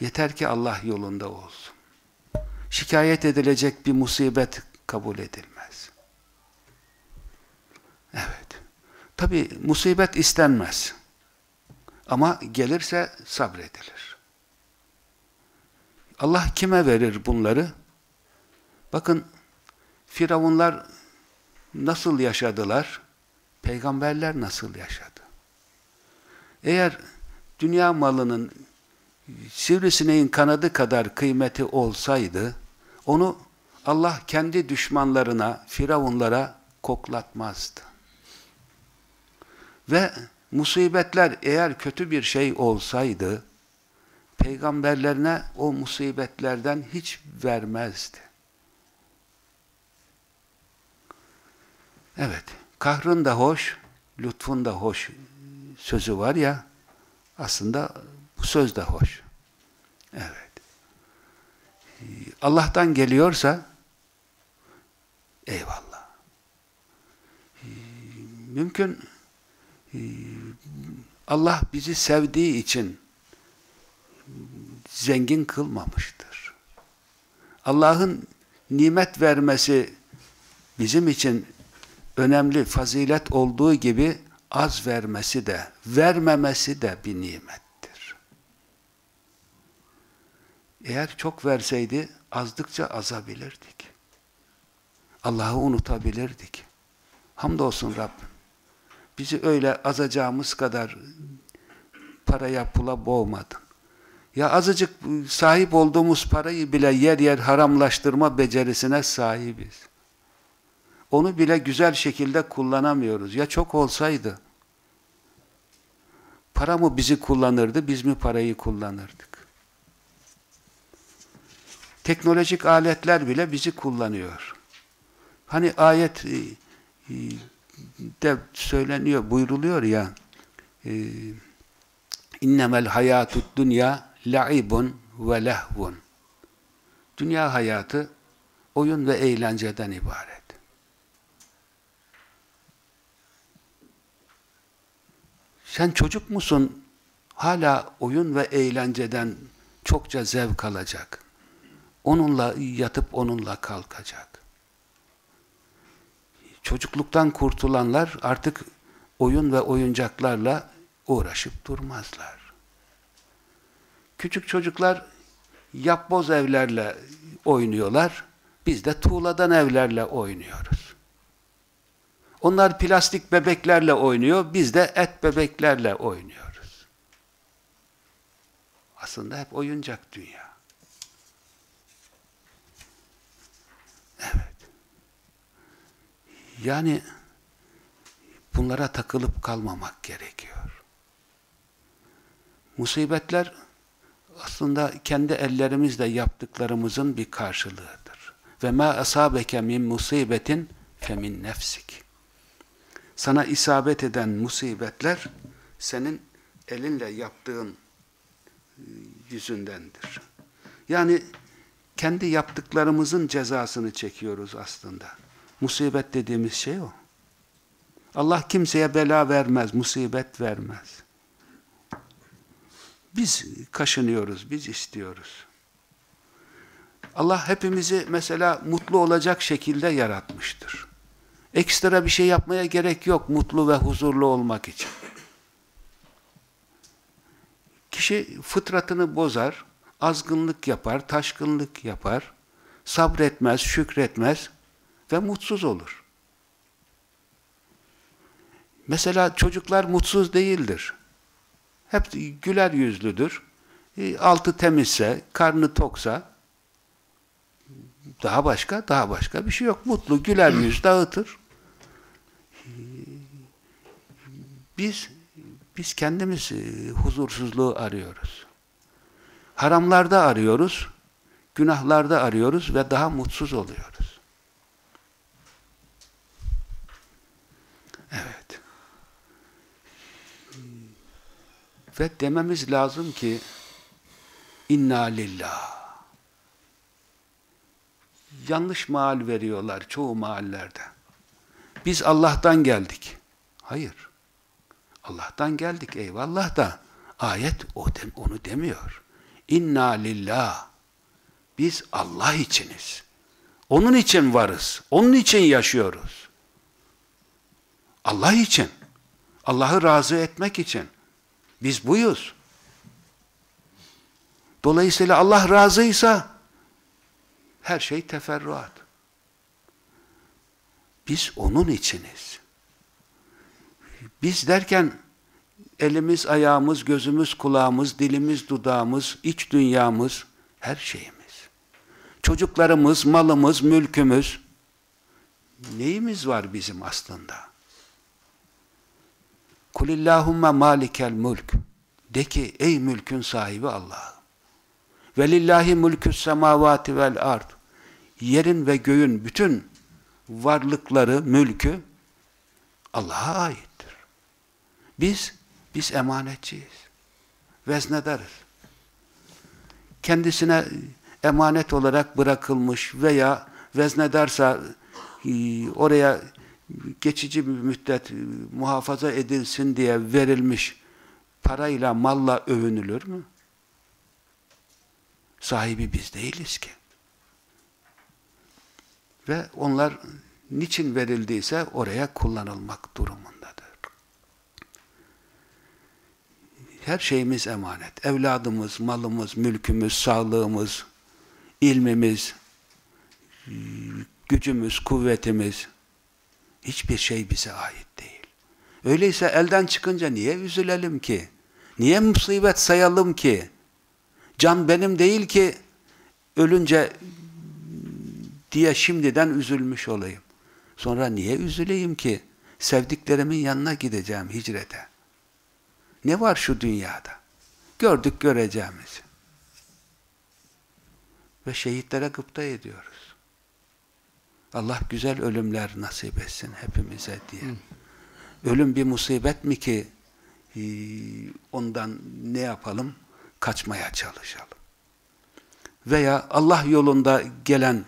Yeter ki Allah yolunda olsun. Şikayet edilecek bir musibet kabul edilmez. Evet. Tabi musibet istenmez. Ama gelirse sabredilir. Allah kime verir bunları? Bakın Firavunlar nasıl yaşadılar? Peygamberler nasıl yaşadı? Eğer dünya malının sivrisineğin kanadı kadar kıymeti olsaydı, onu Allah kendi düşmanlarına, firavunlara koklatmazdı. Ve musibetler eğer kötü bir şey olsaydı, peygamberlerine o musibetlerden hiç vermezdi. Evet, kahrın da hoş, lütfun da hoş sözü var ya, aslında bu söz de hoş. Evet. Allah'tan geliyorsa eyvallah. Mümkün Allah bizi sevdiği için zengin kılmamıştır. Allah'ın nimet vermesi bizim için önemli fazilet olduğu gibi az vermesi de, vermemesi de bir nimettir. Eğer çok verseydi azdıkça azabilirdik. Allah'ı unutabilirdik. Hamdolsun Rabbim. Bizi öyle azacağımız kadar paraya pula boğmadın. Ya azıcık sahip olduğumuz parayı bile yer yer haramlaştırma becerisine sahibiz. Onu bile güzel şekilde kullanamıyoruz. Ya çok olsaydı, para mı bizi kullanırdı, biz mi parayı kullanırdık? Teknolojik aletler bile bizi kullanıyor. Hani ayet e, e, de söyleniyor, buyruluyor ya, e, innemel hayatud dünya la'ibun ve lehvun. Dünya hayatı oyun ve eğlenceden ibaret. Sen çocuk musun? Hala oyun ve eğlenceden çokça zevk alacak. Onunla yatıp onunla kalkacak. Çocukluktan kurtulanlar artık oyun ve oyuncaklarla uğraşıp durmazlar. Küçük çocuklar yapboz evlerle oynuyorlar. Biz de tuğladan evlerle oynuyoruz. Onlar plastik bebeklerle oynuyor, biz de et bebeklerle oynuyoruz. Aslında hep oyuncak dünya. Yani bunlara takılıp kalmamak gerekiyor. Musibetler aslında kendi ellerimizle yaptıklarımızın bir karşılığıdır. Ve ma asabeke min musibetin femin nefsik. Sana isabet eden musibetler senin elinle yaptığın e, yüzündendir. Yani kendi yaptıklarımızın cezasını çekiyoruz aslında. Musibet dediğimiz şey o. Allah kimseye bela vermez, musibet vermez. Biz kaşınıyoruz, biz istiyoruz. Allah hepimizi mesela mutlu olacak şekilde yaratmıştır. Ekstra bir şey yapmaya gerek yok mutlu ve huzurlu olmak için. Kişi fıtratını bozar, azgınlık yapar, taşkınlık yapar, sabretmez, şükretmez ve mutsuz olur. Mesela çocuklar mutsuz değildir. Hep güler yüzlüdür. E, altı temizse, karnı toksa daha başka, daha başka bir şey yok. Mutlu, güler yüz dağıtır. Biz biz kendimiz e, huzursuzluğu arıyoruz. Haramlarda arıyoruz, günahlarda arıyoruz ve daha mutsuz oluyoruz. Evet. Ve dememiz lazım ki inna lillah. Yanlış maal veriyorlar çoğu mahallerde. Biz Allah'tan geldik. Hayır. Allah'tan geldik eyvallah da ayet o dem onu demiyor. İnna lillah. Biz Allah içiniz. Onun için varız. Onun için yaşıyoruz. Allah için. Allah'ı razı etmek için. Biz buyuz. Dolayısıyla Allah razıysa her şey teferruat. Biz onun içiniz. Biz derken elimiz, ayağımız, gözümüz, kulağımız, dilimiz, dudağımız, iç dünyamız, her şeyimiz. Çocuklarımız, malımız, mülkümüz, neyimiz var bizim aslında? Kulillahumma malikel mulk. De ki ey mülkün sahibi Allah. Velillahi mulkü's semavati vel ard. Yerin ve göğün bütün varlıkları, mülkü Allah'a aittir. Biz, biz emanetçiyiz. Veznedarız. Kendisine emanet olarak bırakılmış veya veznedarsa e, oraya geçici bir müddet muhafaza edilsin diye verilmiş parayla, malla övünülür mü? Sahibi biz değiliz ki. Ve onlar niçin verildiyse oraya kullanılmak durumundadır. Her şeyimiz emanet. Evladımız, malımız, mülkümüz, sağlığımız, ilmimiz, gücümüz, kuvvetimiz hiçbir şey bize ait değil. Öyleyse elden çıkınca niye üzülelim ki? Niye musibet sayalım ki? Can benim değil ki ölünce diye şimdiden üzülmüş olayım. Sonra niye üzüleyim ki? Sevdiklerimin yanına gideceğim hicrete. Ne var şu dünyada? Gördük göreceğimiz. Ve şehitlere gıpta ediyoruz. Allah güzel ölümler nasip etsin hepimize diye. Ölüm bir musibet mi ki e, ondan ne yapalım? Kaçmaya çalışalım. Veya Allah yolunda gelen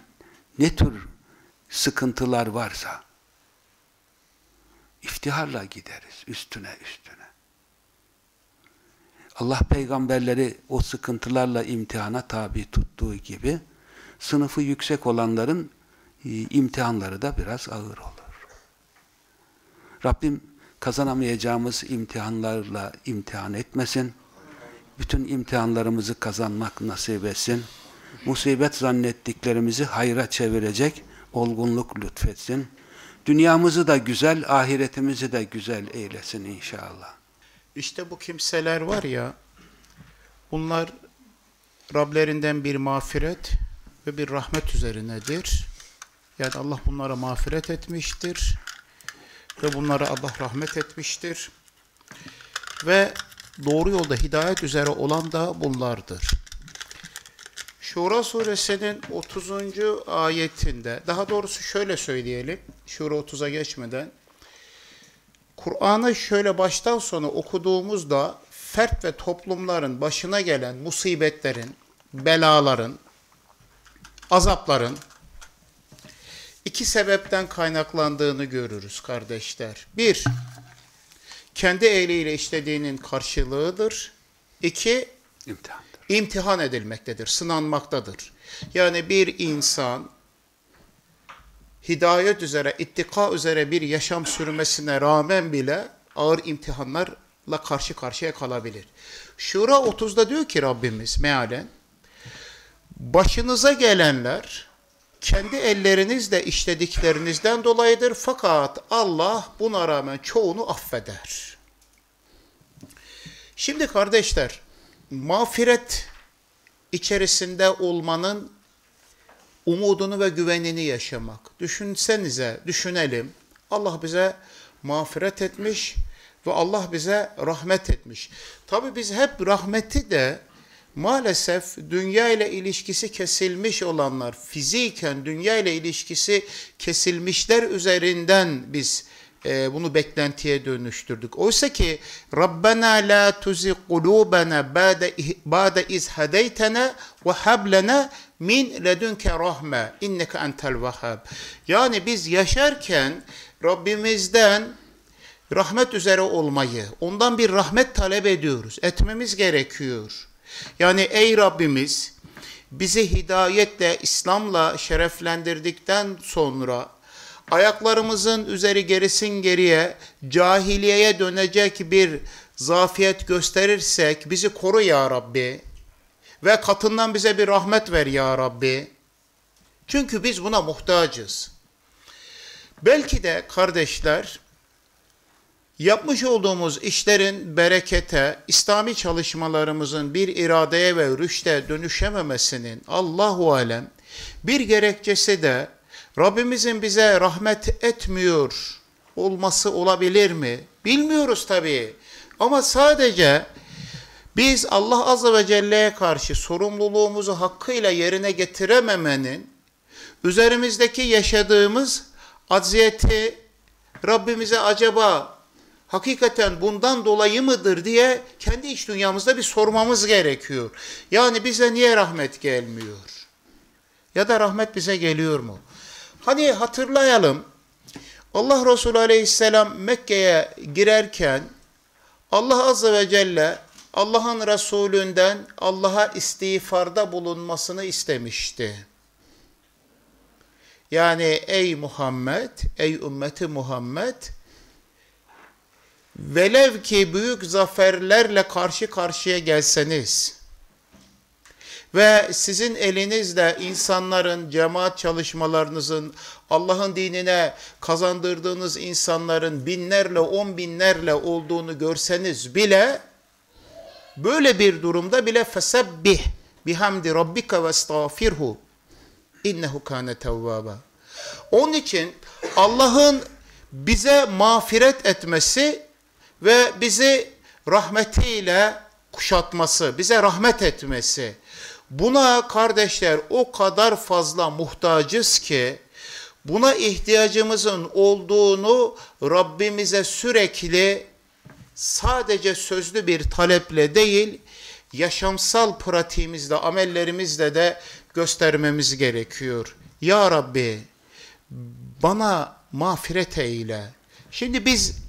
ne tür sıkıntılar varsa iftiharla gideriz üstüne üstüne. Allah peygamberleri o sıkıntılarla imtihana tabi tuttuğu gibi sınıfı yüksek olanların imtihanları da biraz ağır olur. Rabbim kazanamayacağımız imtihanlarla imtihan etmesin. Bütün imtihanlarımızı kazanmak nasip etsin. Musibet zannettiklerimizi hayra çevirecek olgunluk lütfetsin. Dünyamızı da güzel, ahiretimizi de güzel eylesin inşallah. İşte bu kimseler var ya, bunlar Rablerinden bir mağfiret ve bir rahmet üzerinedir. Yani Allah bunlara mağfiret etmiştir ve bunlara Allah rahmet etmiştir. Ve doğru yolda hidayet üzere olan da bunlardır. Şura suresinin 30. ayetinde, daha doğrusu şöyle söyleyelim, Şura 30'a geçmeden, Kur'an'ı şöyle baştan sona okuduğumuzda fert ve toplumların başına gelen musibetlerin, belaların, azapların iki sebepten kaynaklandığını görürüz kardeşler. Bir, kendi eliyle işlediğinin karşılığıdır. İki, İmtihandır. imtihan edilmektedir, sınanmaktadır. Yani bir insan hidayet üzere, ittika üzere bir yaşam sürmesine rağmen bile ağır imtihanlarla karşı karşıya kalabilir. Şura 30'da diyor ki Rabbimiz mealen, başınıza gelenler kendi ellerinizle işlediklerinizden dolayıdır fakat Allah buna rağmen çoğunu affeder. Şimdi kardeşler, mağfiret içerisinde olmanın umudunu ve güvenini yaşamak. Düşünsenize, düşünelim. Allah bize mağfiret etmiş ve Allah bize rahmet etmiş. Tabi biz hep rahmeti de maalesef dünya ile ilişkisi kesilmiş olanlar, fiziken dünya ile ilişkisi kesilmişler üzerinden biz e, bunu beklentiye dönüştürdük. Oysa ki Rabbena la tuzi kulubena ba'de ba'de iz hadeytena ve hab lana min ledunke rahme inneke entel vehhab. Yani biz yaşarken Rabbimizden rahmet üzere olmayı, ondan bir rahmet talep ediyoruz. Etmemiz gerekiyor. Yani ey Rabbimiz bizi hidayetle, İslam'la şereflendirdikten sonra ayaklarımızın üzeri gerisin geriye cahiliyeye dönecek bir zafiyet gösterirsek bizi koru ya Rabbi ve katından bize bir rahmet ver ya Rabbi. Çünkü biz buna muhtacız. Belki de kardeşler yapmış olduğumuz işlerin berekete, İslami çalışmalarımızın bir iradeye ve rüşte dönüşememesinin Allahu alem bir gerekçesi de Rabbimizin bize rahmet etmiyor olması olabilir mi? Bilmiyoruz tabii. Ama sadece biz Allah Azze ve Celle'ye karşı sorumluluğumuzu hakkıyla yerine getirememenin üzerimizdeki yaşadığımız acziyeti Rabbimize acaba hakikaten bundan dolayı mıdır diye kendi iç dünyamızda bir sormamız gerekiyor. Yani bize niye rahmet gelmiyor? Ya da rahmet bize geliyor mu? Hani hatırlayalım Allah Resulü Aleyhisselam Mekke'ye girerken Allah Azze ve Celle Allah'ın Resulünden Allah'a istiğfarda bulunmasını istemişti. Yani ey Muhammed, ey ümmeti Muhammed, velev ki büyük zaferlerle karşı karşıya gelseniz ve sizin elinizle insanların, cemaat çalışmalarınızın, Allah'ın dinine kazandırdığınız insanların binlerle, on binlerle olduğunu görseniz bile, böyle bir durumda bile fesebbih bihamdi rabbika ve estağfirhu innehu kâne tevvâba. Onun için Allah'ın bize mağfiret etmesi ve bizi rahmetiyle kuşatması, bize rahmet etmesi. Buna kardeşler o kadar fazla muhtacız ki buna ihtiyacımızın olduğunu Rabbimize sürekli sadece sözlü bir taleple değil, yaşamsal pratiğimizde, amellerimizde de göstermemiz gerekiyor. Ya Rabbi bana mağfiret eyle. Şimdi biz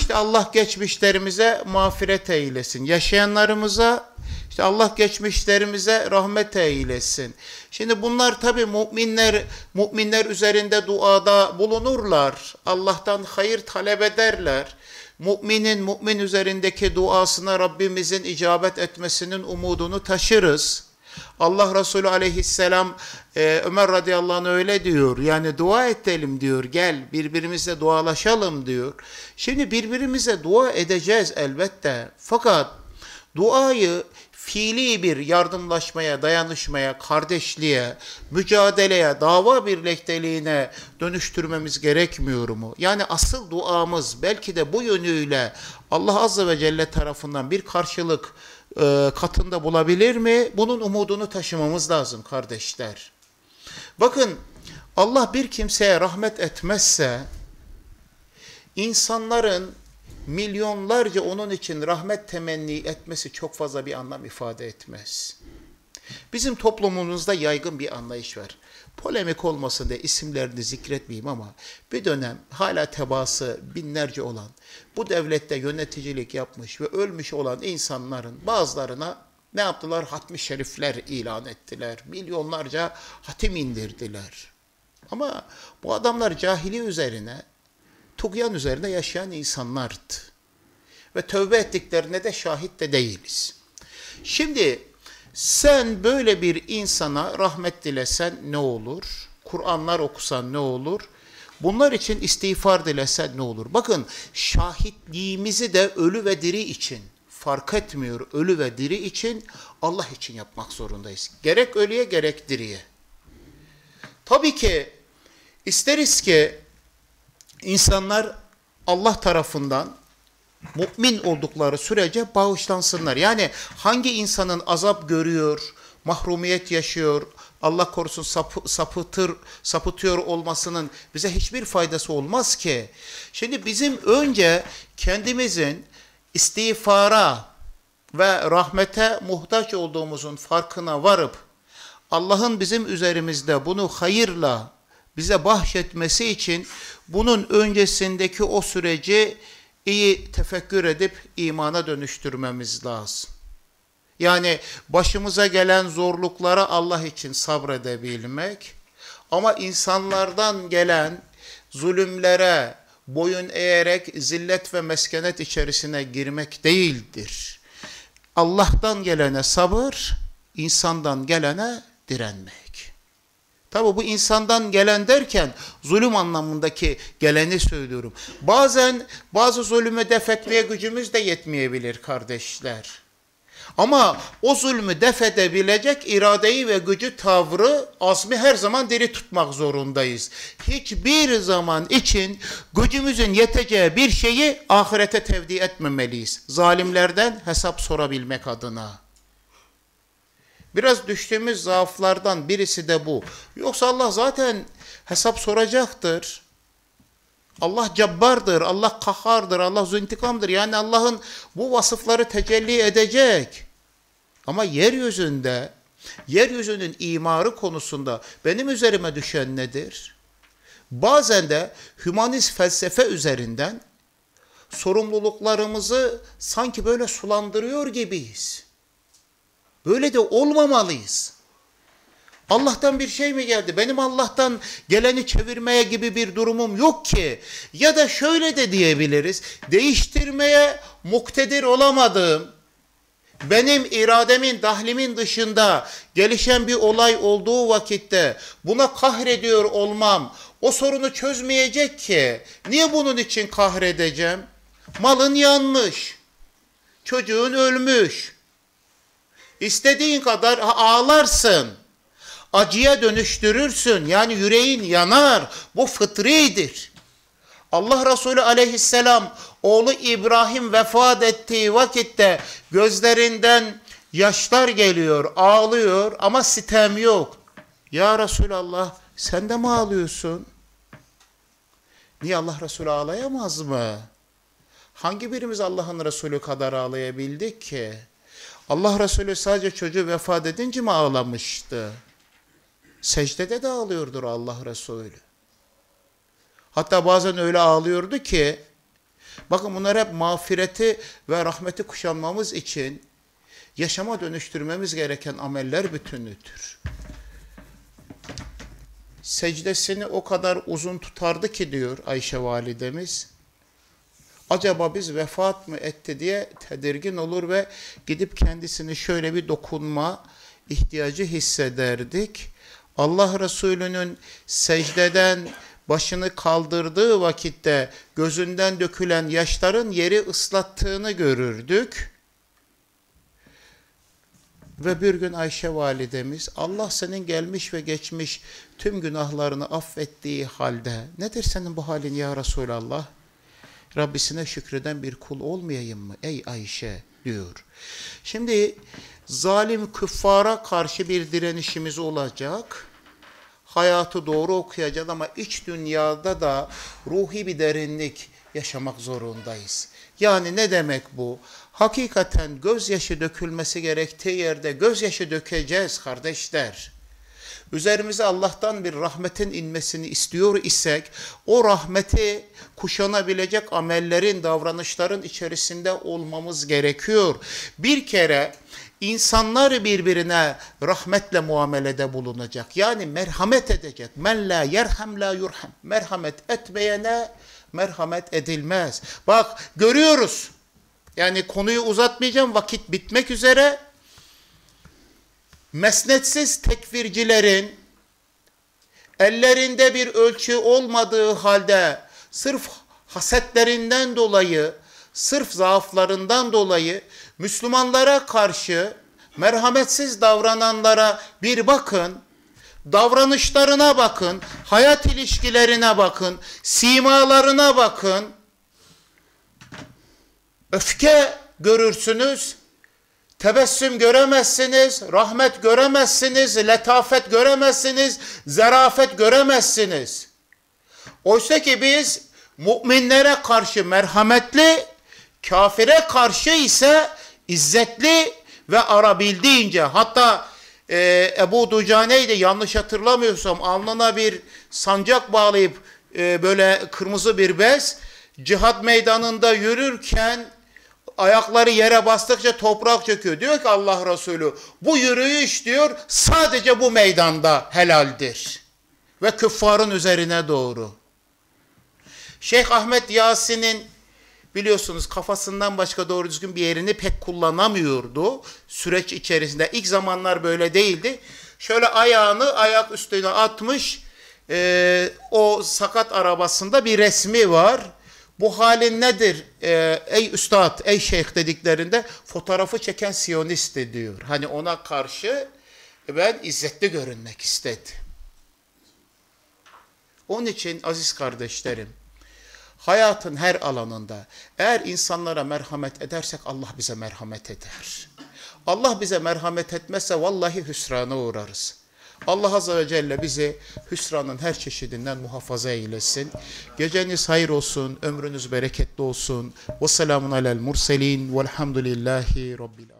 işte Allah geçmişlerimize mağfiret eylesin. Yaşayanlarımıza işte Allah geçmişlerimize rahmet eylesin. Şimdi bunlar tabi müminler müminler üzerinde duada bulunurlar. Allah'tan hayır talep ederler. Müminin mümin üzerindeki duasına Rabbimizin icabet etmesinin umudunu taşırız. Allah Resulü aleyhisselam e, Ömer radıyallahu anh öyle diyor. Yani dua edelim diyor. Gel birbirimizle dualaşalım diyor. Şimdi birbirimize dua edeceğiz elbette. Fakat duayı fiili bir yardımlaşmaya, dayanışmaya, kardeşliğe, mücadeleye, dava birlikteliğine dönüştürmemiz gerekmiyor mu? Yani asıl duamız belki de bu yönüyle Allah Azze ve Celle tarafından bir karşılık e, katında bulabilir mi? Bunun umudunu taşımamız lazım kardeşler. Bakın Allah bir kimseye rahmet etmezse insanların milyonlarca onun için rahmet temenni etmesi çok fazla bir anlam ifade etmez. Bizim toplumumuzda yaygın bir anlayış var. Polemik olmasın diye isimlerini zikretmeyeyim ama bir dönem hala tebası binlerce olan, bu devlette yöneticilik yapmış ve ölmüş olan insanların bazılarına ne yaptılar? Hatmi şerifler ilan ettiler. Milyonlarca hatim indirdiler. Ama bu adamlar cahili üzerine tuğyan üzerinde yaşayan insanlardı. Ve tövbe ettiklerine de şahit de değiliz. Şimdi sen böyle bir insana rahmet dilesen ne olur? Kur'anlar okusan ne olur? Bunlar için istiğfar dilesen ne olur? Bakın şahitliğimizi de ölü ve diri için fark etmiyor ölü ve diri için Allah için yapmak zorundayız. Gerek ölüye gerek diriye. Tabii ki isteriz ki insanlar Allah tarafından mümin oldukları sürece bağışlansınlar. Yani hangi insanın azap görüyor, mahrumiyet yaşıyor, Allah korusun sapı, sapıtır, sapıtıyor olmasının bize hiçbir faydası olmaz ki. Şimdi bizim önce kendimizin istiğfara ve rahmete muhtaç olduğumuzun farkına varıp Allah'ın bizim üzerimizde bunu hayırla bize bahşetmesi için bunun öncesindeki o süreci iyi tefekkür edip imana dönüştürmemiz lazım. Yani başımıza gelen zorluklara Allah için sabredebilmek ama insanlardan gelen zulümlere boyun eğerek zillet ve meskenet içerisine girmek değildir. Allah'tan gelene sabır, insandan gelene direnmek. Tabi bu insandan gelen derken zulüm anlamındaki geleni söylüyorum. Bazen bazı zulümü def etmeye gücümüz de yetmeyebilir kardeşler. Ama o zulmü def edebilecek iradeyi ve gücü, tavrı, azmi her zaman diri tutmak zorundayız. Hiçbir zaman için gücümüzün yeteceği bir şeyi ahirete tevdi etmemeliyiz. Zalimlerden hesap sorabilmek adına. Biraz düştüğümüz zaaflardan birisi de bu. Yoksa Allah zaten hesap soracaktır. Allah cabbardır, Allah kahardır, Allah züntikamdır. Yani Allah'ın bu vasıfları tecelli edecek. Ama yeryüzünde, yeryüzünün imarı konusunda benim üzerime düşen nedir? Bazen de hümanist felsefe üzerinden sorumluluklarımızı sanki böyle sulandırıyor gibiyiz. Böyle de olmamalıyız. Allah'tan bir şey mi geldi? Benim Allah'tan geleni çevirmeye gibi bir durumum yok ki. Ya da şöyle de diyebiliriz. Değiştirmeye muktedir olamadığım, benim irademin, dahlimin dışında gelişen bir olay olduğu vakitte buna kahrediyor olmam o sorunu çözmeyecek ki. Niye bunun için kahredeceğim? Malın yanmış. Çocuğun ölmüş. İstediğin kadar ağlarsın. Acıya dönüştürürsün. Yani yüreğin yanar. Bu fıtridir. Allah Resulü aleyhisselam oğlu İbrahim vefat ettiği vakitte gözlerinden yaşlar geliyor, ağlıyor ama sitem yok. Ya Resulallah sen de mi ağlıyorsun? Niye Allah Resulü ağlayamaz mı? Hangi birimiz Allah'ın Resulü kadar ağlayabildik ki? Allah Resulü sadece çocuğu vefat edince mi ağlamıştı? Secdede de ağlıyordur Allah Resulü. Hatta bazen öyle ağlıyordu ki, bakın bunlar hep mağfireti ve rahmeti kuşanmamız için yaşama dönüştürmemiz gereken ameller bütünüdür. Secdesini o kadar uzun tutardı ki diyor Ayşe validemiz. Acaba biz vefat mı etti diye tedirgin olur ve gidip kendisini şöyle bir dokunma ihtiyacı hissederdik. Allah Resulü'nün secdeden başını kaldırdığı vakitte gözünden dökülen yaşların yeri ıslattığını görürdük. Ve bir gün Ayşe validemiz Allah senin gelmiş ve geçmiş tüm günahlarını affettiği halde nedir senin bu halin ya Resulallah? Rabbisine şükreden bir kul olmayayım mı ey Ayşe diyor. Şimdi zalim küffara karşı bir direnişimiz olacak. Hayatı doğru okuyacağız ama iç dünyada da ruhi bir derinlik yaşamak zorundayız. Yani ne demek bu? Hakikaten gözyaşı dökülmesi gerektiği yerde gözyaşı dökeceğiz kardeşler. Üzerimize Allah'tan bir rahmetin inmesini istiyor isek o rahmeti kuşanabilecek amellerin, davranışların içerisinde olmamız gerekiyor. Bir kere insanlar birbirine rahmetle muamelede bulunacak. Yani merhamet edecek. Men la yerham la yurham. Merhamet etmeyene merhamet edilmez. Bak görüyoruz. Yani konuyu uzatmayacağım. Vakit bitmek üzere. Mesnetsiz tekfircilerin ellerinde bir ölçü olmadığı halde sırf hasetlerinden dolayı, sırf zaaflarından dolayı Müslümanlara karşı merhametsiz davrananlara bir bakın, davranışlarına bakın, hayat ilişkilerine bakın, simalarına bakın. Öfke görürsünüz, tebessüm göremezsiniz, rahmet göremezsiniz, letafet göremezsiniz, zarafet göremezsiniz. Oysa ki biz müminlere karşı merhametli, kafire karşı ise izzetli ve arabildiğince hatta e, Ebu Ducane'ydi yanlış hatırlamıyorsam alnına bir sancak bağlayıp e, böyle kırmızı bir bez cihat meydanında yürürken ayakları yere bastıkça toprak çöküyor. Diyor ki Allah Resulü bu yürüyüş diyor sadece bu meydanda helaldir. Ve küffarın üzerine doğru. Şeyh Ahmet Yasin'in biliyorsunuz kafasından başka doğru düzgün bir yerini pek kullanamıyordu. Süreç içerisinde ilk zamanlar böyle değildi. Şöyle ayağını ayak üstüne atmış e, o sakat arabasında bir resmi var. Bu halin nedir e, ey üstad, ey şeyh dediklerinde fotoğrafı çeken siyonist diyor. Hani ona karşı ben izzetli görünmek istedim. Onun için aziz kardeşlerim, hayatın her alanında eğer insanlara merhamet edersek Allah bize merhamet eder. Allah bize merhamet etmezse vallahi hüsrana uğrarız. Allah Azze ve Celle bizi hüsranın her çeşidinden muhafaza eylesin. Geceniz hayır olsun, ömrünüz bereketli olsun. Ve selamun alel murselin velhamdülillahi rabbil.